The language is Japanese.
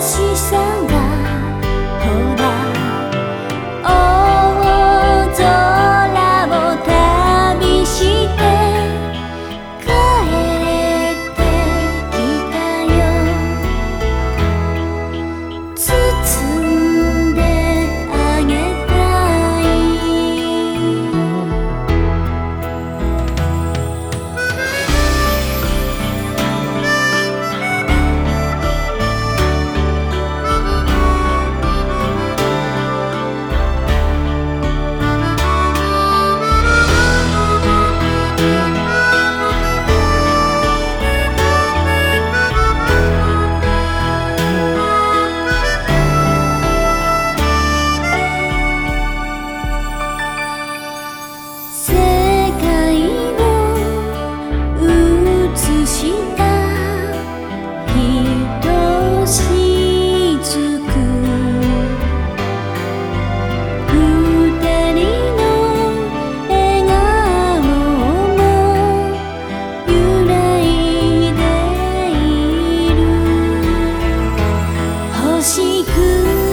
许下しく